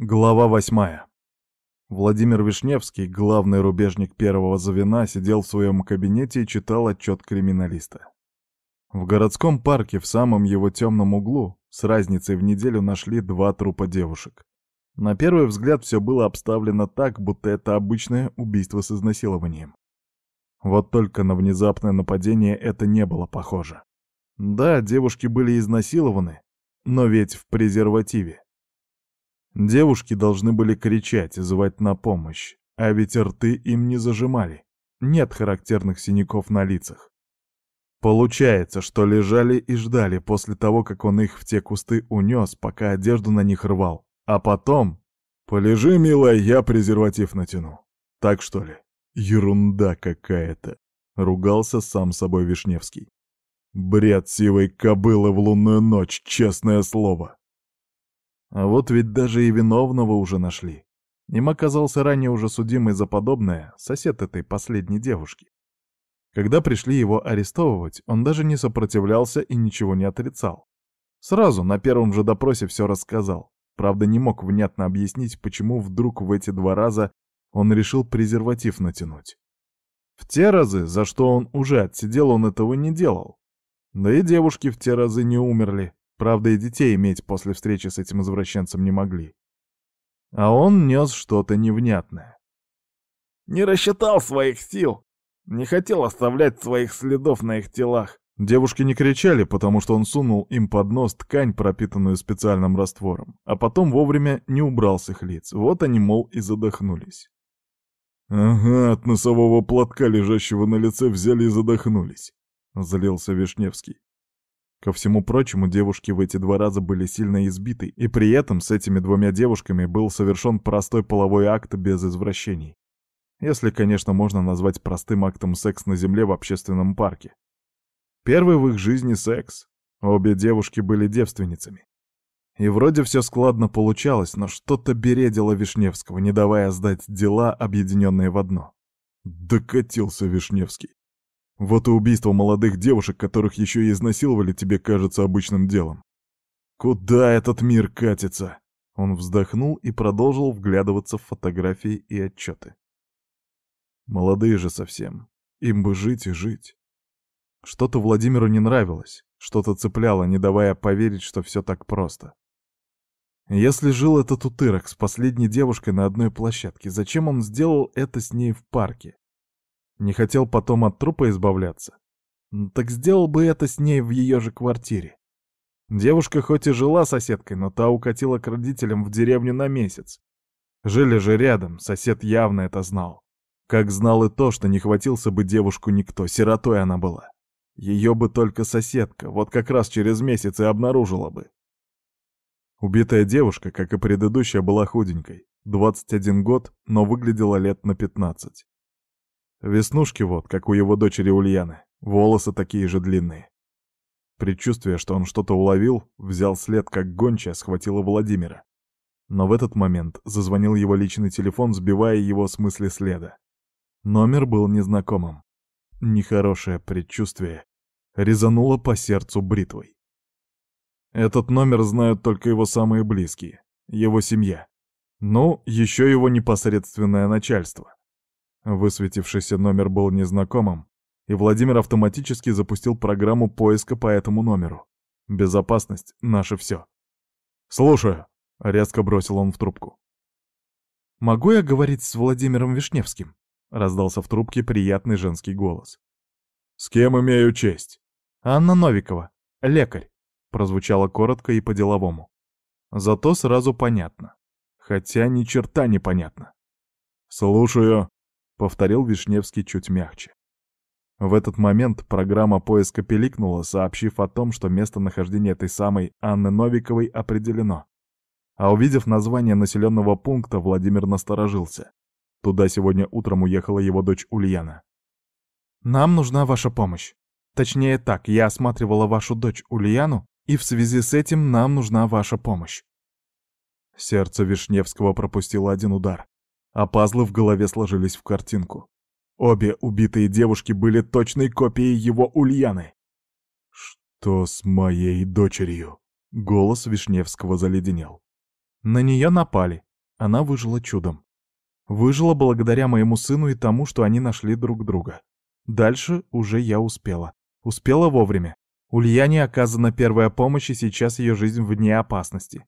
Глава восьмая. Владимир Вишневский, главный рубежник первого звена, сидел в своем кабинете и читал отчет криминалиста. В городском парке в самом его темном углу с разницей в неделю нашли два трупа девушек. На первый взгляд все было обставлено так, будто это обычное убийство с изнасилованием. Вот только на внезапное нападение это не было похоже. Да, девушки были изнасилованы, но ведь в презервативе. Девушки должны были кричать, звать на помощь, а ведь рты им не зажимали. Нет характерных синяков на лицах. Получается, что лежали и ждали после того, как он их в те кусты унес, пока одежду на них рвал. А потом... «Полежи, милая, я презерватив натяну». Так что ли? Ерунда какая-то. Ругался сам собой Вишневский. Бред сивой кобылы в лунную ночь, честное слово. А вот ведь даже и виновного уже нашли. Им оказался ранее уже судимый за подобное сосед этой последней девушки. Когда пришли его арестовывать, он даже не сопротивлялся и ничего не отрицал. Сразу на первом же допросе все рассказал. Правда, не мог внятно объяснить, почему вдруг в эти два раза он решил презерватив натянуть. В те разы, за что он уже отсидел, он этого не делал. Да и девушки в те разы не умерли. Правда, и детей иметь после встречи с этим извращенцем не могли. А он нес что-то невнятное. «Не рассчитал своих сил. Не хотел оставлять своих следов на их телах». Девушки не кричали, потому что он сунул им под нос ткань, пропитанную специальным раствором, а потом вовремя не убрал с их лиц. Вот они, мол, и задохнулись. «Ага, от носового платка, лежащего на лице, взяли и задохнулись», — залился Вишневский. Ко всему прочему, девушки в эти два раза были сильно избиты, и при этом с этими двумя девушками был совершен простой половой акт без извращений. Если, конечно, можно назвать простым актом секс на земле в общественном парке. Первый в их жизни секс. Обе девушки были девственницами. И вроде все складно получалось, но что-то бередило Вишневского, не давая сдать дела, объединенные в одно. Докатился Вишневский. Вот и убийство молодых девушек, которых еще и изнасиловали, тебе кажется обычным делом. Куда этот мир катится? Он вздохнул и продолжил вглядываться в фотографии и отчеты. Молодые же совсем. Им бы жить и жить. Что-то Владимиру не нравилось, что-то цепляло, не давая поверить, что все так просто. Если жил этот утырок с последней девушкой на одной площадке, зачем он сделал это с ней в парке? Не хотел потом от трупа избавляться? Так сделал бы это с ней в ее же квартире. Девушка хоть и жила соседкой, но та укатила к родителям в деревню на месяц. Жили же рядом, сосед явно это знал. Как знал и то, что не хватился бы девушку никто, сиротой она была. Ее бы только соседка, вот как раз через месяц и обнаружила бы. Убитая девушка, как и предыдущая, была худенькой. 21 год, но выглядела лет на 15. Веснушки вот, как у его дочери Ульяны, волосы такие же длинные. Предчувствие, что он что-то уловил, взял след, как гончая схватила Владимира. Но в этот момент зазвонил его личный телефон, сбивая его с мысли следа. Номер был незнакомым. Нехорошее предчувствие резануло по сердцу бритвой. Этот номер знают только его самые близкие, его семья. Ну, еще его непосредственное начальство. Высветившийся номер был незнакомым, и Владимир автоматически запустил программу поиска по этому номеру. Безопасность — наше все. «Слушаю», — резко бросил он в трубку. «Могу я говорить с Владимиром Вишневским?» — раздался в трубке приятный женский голос. «С кем имею честь?» «Анна Новикова, лекарь», — прозвучало коротко и по-деловому. Зато сразу понятно. Хотя ни черта не понятно. «Слушаю», — повторил Вишневский чуть мягче. В этот момент программа поиска пиликнула, сообщив о том, что местонахождение этой самой Анны Новиковой определено. А увидев название населенного пункта, Владимир насторожился. Туда сегодня утром уехала его дочь Ульяна. «Нам нужна ваша помощь. Точнее так, я осматривала вашу дочь Ульяну, и в связи с этим нам нужна ваша помощь». Сердце Вишневского пропустило один удар а пазлы в голове сложились в картинку. Обе убитые девушки были точной копией его Ульяны. «Что с моей дочерью?» Голос Вишневского заледенел. «На нее напали», Она выжила чудом. Выжила благодаря моему сыну и тому, что они нашли друг друга. Дальше уже я успела. Успела вовремя. Ульяне оказана первая помощь, и сейчас ее жизнь вне опасности.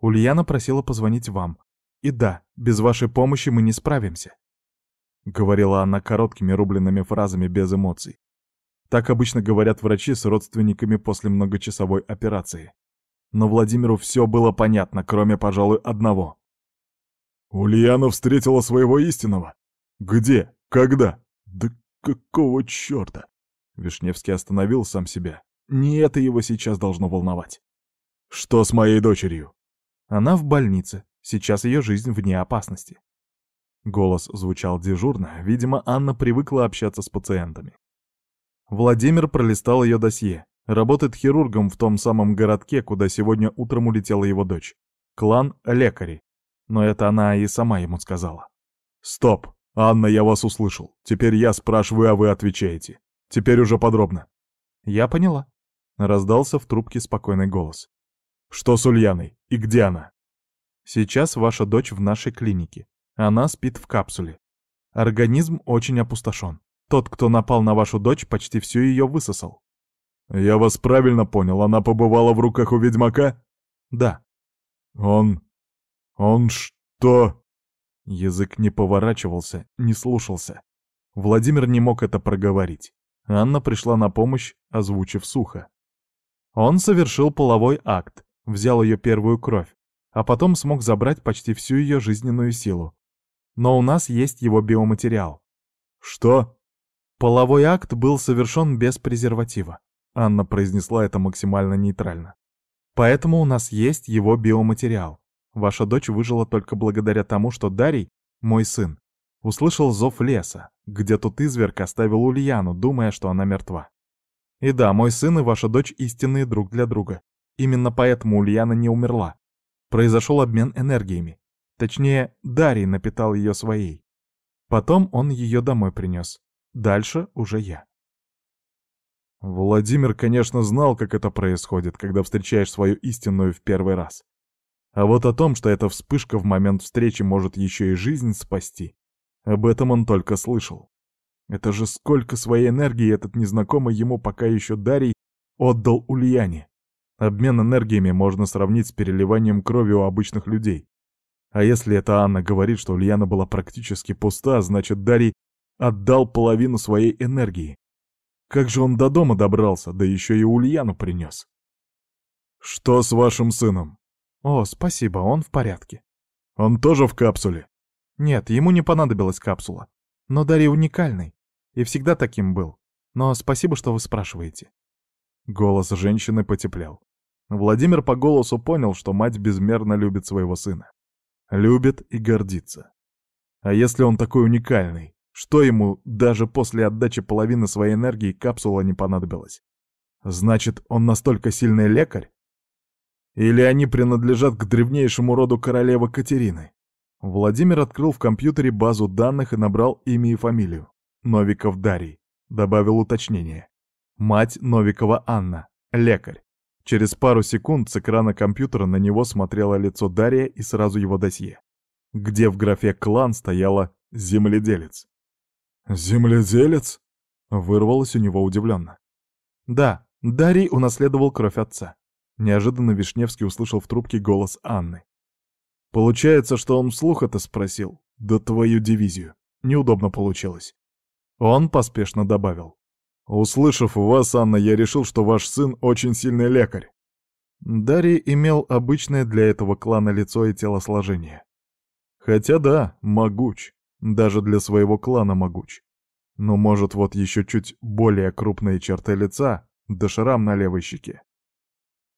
Ульяна просила позвонить вам. И да, без вашей помощи мы не справимся. Говорила она короткими рубленными фразами без эмоций. Так обычно говорят врачи с родственниками после многочасовой операции. Но Владимиру все было понятно, кроме, пожалуй, одного. «Ульяна встретила своего истинного? Где? Когда? Да какого черта?» Вишневский остановил сам себя. Не это его сейчас должно волновать. «Что с моей дочерью?» «Она в больнице. Сейчас ее жизнь вне опасности». Голос звучал дежурно. Видимо, Анна привыкла общаться с пациентами. Владимир пролистал ее досье. Работает хирургом в том самом городке, куда сегодня утром улетела его дочь. Клан лекарей. Но это она и сама ему сказала. «Стоп! Анна, я вас услышал. Теперь я спрашиваю, а вы отвечаете. Теперь уже подробно». «Я поняла», — раздался в трубке спокойный голос. «Что с Ульяной? И где она?» «Сейчас ваша дочь в нашей клинике. Она спит в капсуле. Организм очень опустошен. Тот, кто напал на вашу дочь, почти всю ее высосал. Я вас правильно понял, она побывала в руках у ведьмака? Да. Он... он что? Язык не поворачивался, не слушался. Владимир не мог это проговорить. Анна пришла на помощь, озвучив сухо. Он совершил половой акт, взял ее первую кровь, а потом смог забрать почти всю ее жизненную силу. Но у нас есть его биоматериал. Что? Половой акт был совершен без презерватива. Анна произнесла это максимально нейтрально. Поэтому у нас есть его биоматериал. Ваша дочь выжила только благодаря тому, что Дарий, мой сын, услышал зов леса, где тот изверг оставил Ульяну, думая, что она мертва. И да, мой сын и ваша дочь истинные друг для друга. Именно поэтому Ульяна не умерла. Произошел обмен энергиями. Точнее, Дарий напитал ее своей. Потом он ее домой принес. Дальше уже я. Владимир, конечно, знал, как это происходит, когда встречаешь свою истинную в первый раз. А вот о том, что эта вспышка в момент встречи может еще и жизнь спасти, об этом он только слышал. Это же сколько своей энергии этот незнакомый ему пока еще Дарий отдал Ульяне. Обмен энергиями можно сравнить с переливанием крови у обычных людей. А если эта Анна говорит, что Ульяна была практически пуста, значит Дарий Отдал половину своей энергии. Как же он до дома добрался, да еще и Ульяну принес. «Что с вашим сыном?» «О, спасибо, он в порядке». «Он тоже в капсуле?» «Нет, ему не понадобилась капсула. Но Дарья уникальный. И всегда таким был. Но спасибо, что вы спрашиваете». Голос женщины потеплел. Владимир по голосу понял, что мать безмерно любит своего сына. Любит и гордится. А если он такой уникальный, что ему даже после отдачи половины своей энергии капсула не понадобилась? Значит, он настолько сильный лекарь? Или они принадлежат к древнейшему роду королевы Катерины? Владимир открыл в компьютере базу данных и набрал имя и фамилию. Новиков Дарий. Добавил уточнение. Мать Новикова Анна. Лекарь. Через пару секунд с экрана компьютера на него смотрело лицо Дария и сразу его досье, где в графе «клан» стояло «земледелец». «Земледелец?» — вырвалось у него удивленно. «Да, Дарий унаследовал кровь отца». Неожиданно Вишневский услышал в трубке голос Анны. «Получается, что он вслух это спросил? Да твою дивизию. Неудобно получилось». Он поспешно добавил. «Услышав вас, Анна, я решил, что ваш сын очень сильный лекарь». Дарий имел обычное для этого клана лицо и телосложение. Хотя да, могуч. Даже для своего клана могуч. Но может вот еще чуть более крупные черты лица, да шрам на левой щеке.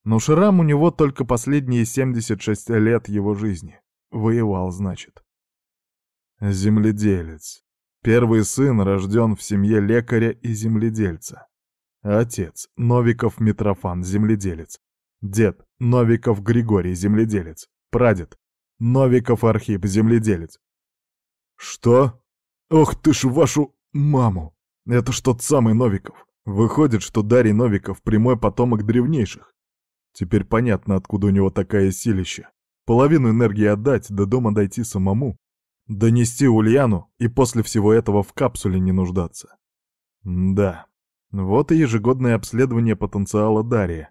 Но шрам у него только последние 76 лет его жизни. Воевал, значит. Земледелец. Первый сын рожден в семье лекаря и земледельца. Отец — Новиков Митрофан, земледелец. Дед — Новиков Григорий, земледелец. Прадед — Новиков Архип, земледелец. «Что? Ох ты ж вашу маму! Это ж тот самый Новиков. Выходит, что Дарий Новиков — прямой потомок древнейших. Теперь понятно, откуда у него такая силища. Половину энергии отдать, до дома дойти самому. Донести Ульяну и после всего этого в капсуле не нуждаться. да, вот и ежегодное обследование потенциала Дарья.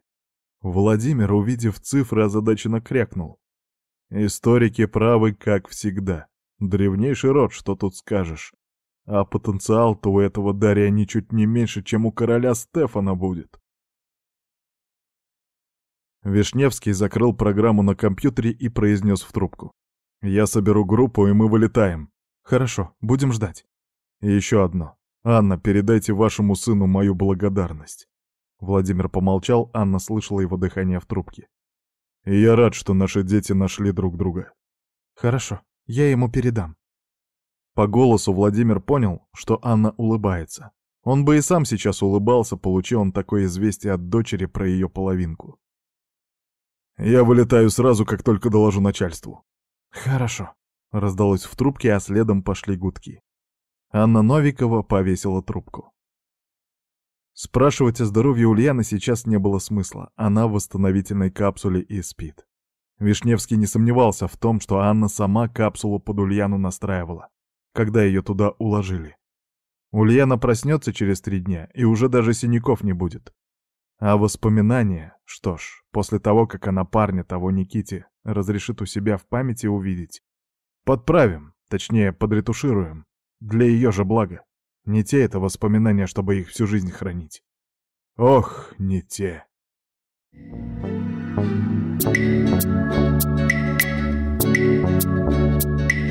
Владимир, увидев цифры, озадаченно крякнул. Историки правы, как всегда. Древнейший род, что тут скажешь. А потенциал-то у этого Дарья ничуть не меньше, чем у короля Стефана будет. Вишневский закрыл программу на компьютере и произнес в трубку. Я соберу группу, и мы вылетаем. Хорошо, будем ждать. И еще одно. Анна, передайте вашему сыну мою благодарность. Владимир помолчал, Анна слышала его дыхание в трубке. И я рад, что наши дети нашли друг друга. Хорошо, я ему передам. По голосу Владимир понял, что Анна улыбается. Он бы и сам сейчас улыбался, получил он такое известие от дочери про ее половинку. «Я вылетаю сразу, как только доложу начальству», «Хорошо», — раздалось в трубке, а следом пошли гудки. Анна Новикова повесила трубку. Спрашивать о здоровье Ульяны сейчас не было смысла, она в восстановительной капсуле и спит. Вишневский не сомневался в том, что Анна сама капсулу под Ульяну настраивала, когда ее туда уложили. Ульяна проснется через три дня, и уже даже синяков не будет. А воспоминания, что ж, после того, как она парня того Никите разрешит у себя в памяти увидеть, подправим, точнее, подретушируем, для ее же блага. Не те это воспоминания, чтобы их всю жизнь хранить. Ох, не те. Thank you.